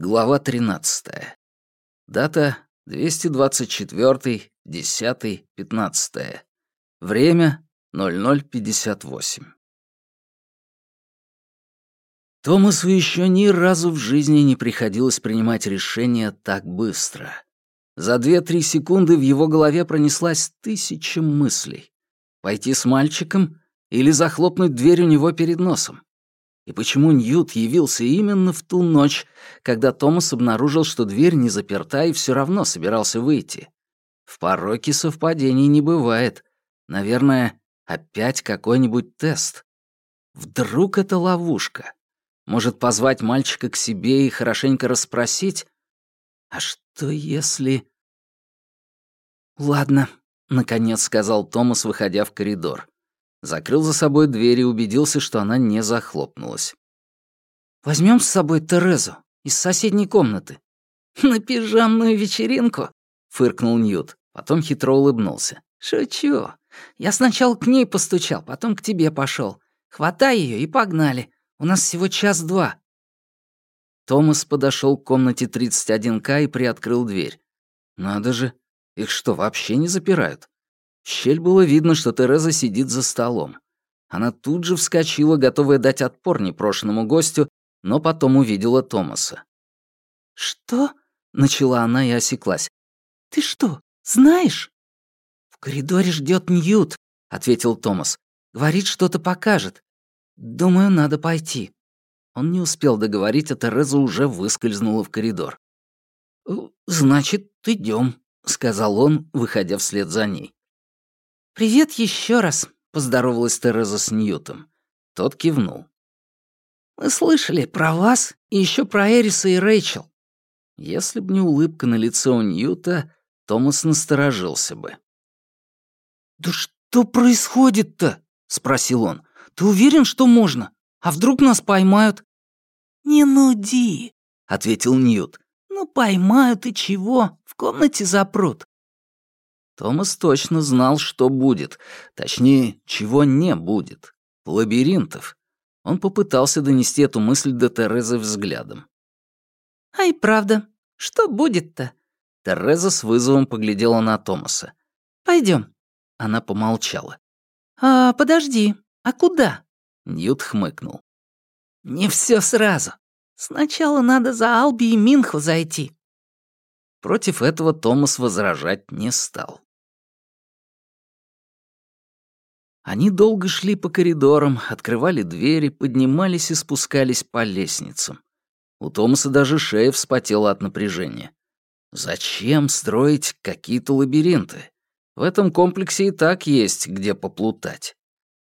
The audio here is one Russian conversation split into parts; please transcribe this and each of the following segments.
Глава 13. Дата 224.10.15. Время 00.58. Томасу еще ни разу в жизни не приходилось принимать решения так быстро. За две-три секунды в его голове пронеслась тысяча мыслей. Пойти с мальчиком или захлопнуть дверь у него перед носом? И почему Ньют явился именно в ту ночь, когда Томас обнаружил, что дверь не заперта и все равно собирался выйти? В пороке совпадений не бывает. Наверное, опять какой-нибудь тест. Вдруг это ловушка? Может, позвать мальчика к себе и хорошенько расспросить? А что если... «Ладно», — наконец сказал Томас, выходя в коридор. Закрыл за собой дверь и убедился, что она не захлопнулась. Возьмем с собой Терезу из соседней комнаты». «На пижамную вечеринку?» — фыркнул Ньют. Потом хитро улыбнулся. «Шучу. Я сначала к ней постучал, потом к тебе пошел. Хватай ее и погнали. У нас всего час-два». Томас подошел к комнате 31К и приоткрыл дверь. «Надо же, их что, вообще не запирают?» В щель было видно, что Тереза сидит за столом. Она тут же вскочила, готовая дать отпор непрошенному гостю, но потом увидела Томаса. «Что?» — начала она и осеклась. «Ты что, знаешь?» «В коридоре ждет Ньют», — ответил Томас. «Говорит, что-то покажет. Думаю, надо пойти». Он не успел договорить, а Тереза уже выскользнула в коридор. «Э, «Значит, идем», — сказал он, выходя вслед за ней. «Привет еще раз», — поздоровалась Тереза с Ньютом. Тот кивнул. «Мы слышали про вас и еще про Эриса и Рэйчел». Если б не улыбка на лице у Ньюта, Томас насторожился бы. «Да что происходит-то?» — спросил он. «Ты уверен, что можно? А вдруг нас поймают?» «Не нуди», — ответил Ньют. «Ну, поймают и чего? В комнате запрут. Томас точно знал, что будет. Точнее, чего не будет. Лабиринтов. Он попытался донести эту мысль до Терезы взглядом. «Ай, правда. Что будет-то?» Тереза с вызовом поглядела на Томаса. Пойдем. Она помолчала. «А, подожди. А куда?» Ньют хмыкнул. «Не все сразу. Сначала надо за Алби и Минху зайти». Против этого Томас возражать не стал. Они долго шли по коридорам, открывали двери, поднимались и спускались по лестницам. У Томаса даже шея вспотела от напряжения. Зачем строить какие-то лабиринты? В этом комплексе и так есть где поплутать.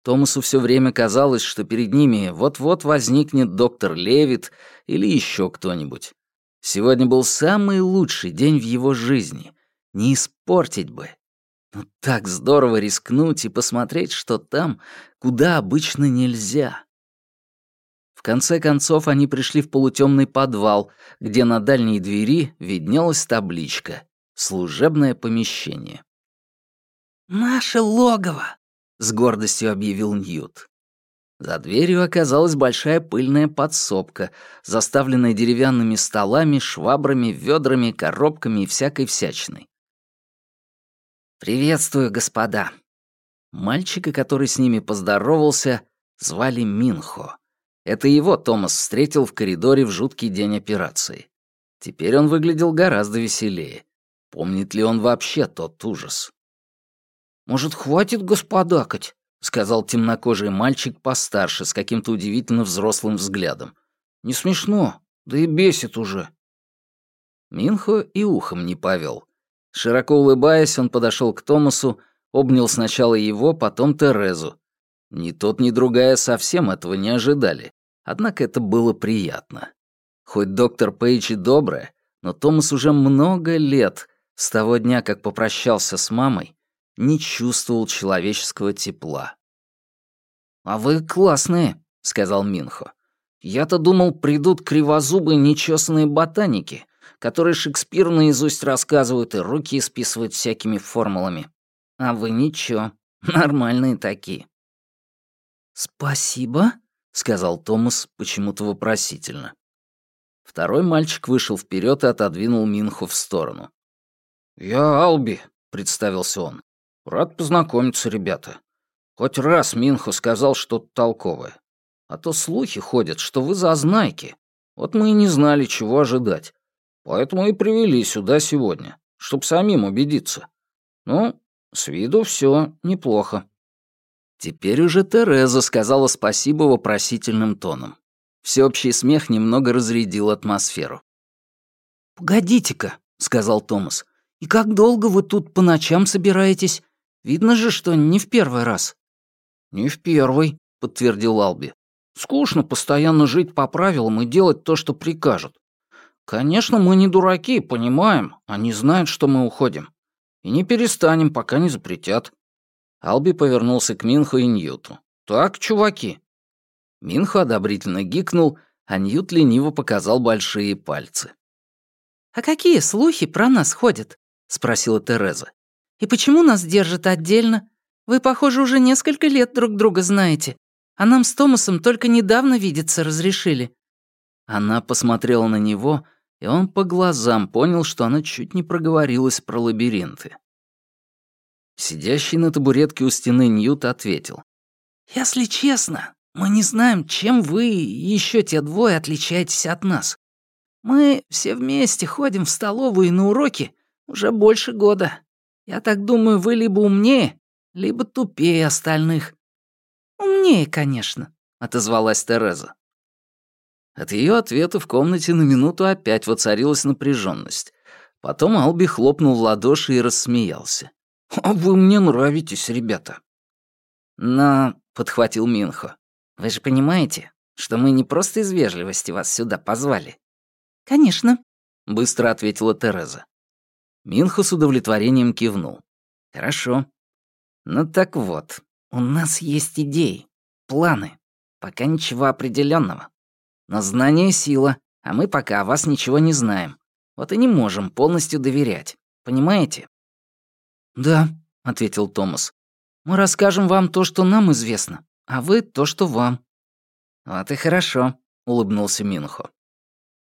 Томасу все время казалось, что перед ними вот-вот возникнет доктор Левит или еще кто-нибудь. Сегодня был самый лучший день в его жизни. Не испортить бы. Ну так здорово рискнуть и посмотреть, что там, куда обычно нельзя. В конце концов они пришли в полутемный подвал, где на дальней двери виднелась табличка «Служебное помещение». «Наше логово!» — с гордостью объявил Ньют. За дверью оказалась большая пыльная подсобка, заставленная деревянными столами, швабрами, ведрами, коробками и всякой всячиной. «Приветствую, господа». Мальчика, который с ними поздоровался, звали Минхо. Это его Томас встретил в коридоре в жуткий день операции. Теперь он выглядел гораздо веселее. Помнит ли он вообще тот ужас? «Может, хватит господакать?» — сказал темнокожий мальчик постарше, с каким-то удивительно взрослым взглядом. «Не смешно, да и бесит уже». Минхо и ухом не повел. Широко улыбаясь, он подошел к Томасу, обнял сначала его, потом Терезу. Ни тот, ни другая совсем этого не ожидали, однако это было приятно. Хоть доктор Пейдж и добрая, но Томас уже много лет, с того дня, как попрощался с мамой, не чувствовал человеческого тепла. «А вы классные», — сказал Минхо. «Я-то думал, придут кривозубые нечесанные ботаники, которые Шекспир наизусть рассказывают и руки исписывают всякими формулами. А вы ничего, нормальные такие». «Спасибо», — сказал Томас почему-то вопросительно. Второй мальчик вышел вперед и отодвинул Минху в сторону. «Я Алби», — представился он. «Рад познакомиться, ребята. Хоть раз Минху сказал что-то толковое. А то слухи ходят, что вы зазнайки. Вот мы и не знали, чего ожидать. Поэтому и привели сюда сегодня, чтобы самим убедиться. Ну, с виду все неплохо». Теперь уже Тереза сказала спасибо вопросительным тоном. Всеобщий смех немного разрядил атмосферу. «Погодите-ка», — сказал Томас, — «и как долго вы тут по ночам собираетесь? Видно же, что не в первый раз». «Не в первый», — подтвердил Алби. «Скучно постоянно жить по правилам и делать то, что прикажут. Конечно, мы не дураки, понимаем, они знают, что мы уходим. И не перестанем, пока не запретят». Алби повернулся к Минху и Ньюту. «Так, чуваки». Минху одобрительно гикнул, а Ньют лениво показал большие пальцы. «А какие слухи про нас ходят?» — спросила Тереза. «И почему нас держат отдельно? Вы, похоже, уже несколько лет друг друга знаете, а нам с Томасом только недавно видеться разрешили». Она посмотрела на него, и он по глазам понял, что она чуть не проговорилась про лабиринты. Сидящий на табуретке у стены Ньют ответил. «Если честно, мы не знаем, чем вы и еще те двое отличаетесь от нас. Мы все вместе ходим в столовую и на уроки уже больше года. Я так думаю, вы либо умнее, либо тупее остальных. Умнее, конечно, отозвалась Тереза. От ее ответа в комнате на минуту опять воцарилась напряженность. Потом Алби хлопнул в ладоши и рассмеялся. «А вы мне нравитесь, ребята». «Но», — подхватил Минхо, — «вы же понимаете, что мы не просто из вежливости вас сюда позвали?» «Конечно», — быстро ответила Тереза. Минхо с удовлетворением кивнул. «Хорошо. Ну так вот, у нас есть идеи, планы. Пока ничего определенного. Но знание — сила, а мы пока о вас ничего не знаем. Вот и не можем полностью доверять. Понимаете?» «Да», — ответил Томас. «Мы расскажем вам то, что нам известно, а вы — то, что вам». «Вот и хорошо», — улыбнулся Минхо.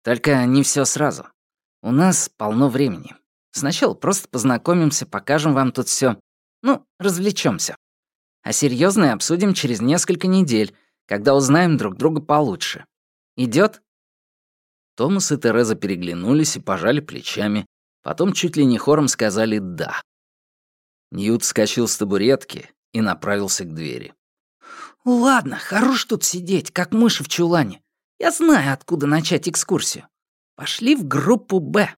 «Только не все сразу. У нас полно времени. Сначала просто познакомимся, покажем вам тут все. Ну, развлечемся. А серьезное обсудим через несколько недель, когда узнаем друг друга получше. Идет? Томас и Тереза переглянулись и пожали плечами. Потом чуть ли не хором сказали «да». Ньют скачал с табуретки и направился к двери. «Ладно, хорош тут сидеть, как мыши в чулане. Я знаю, откуда начать экскурсию. Пошли в группу «Б».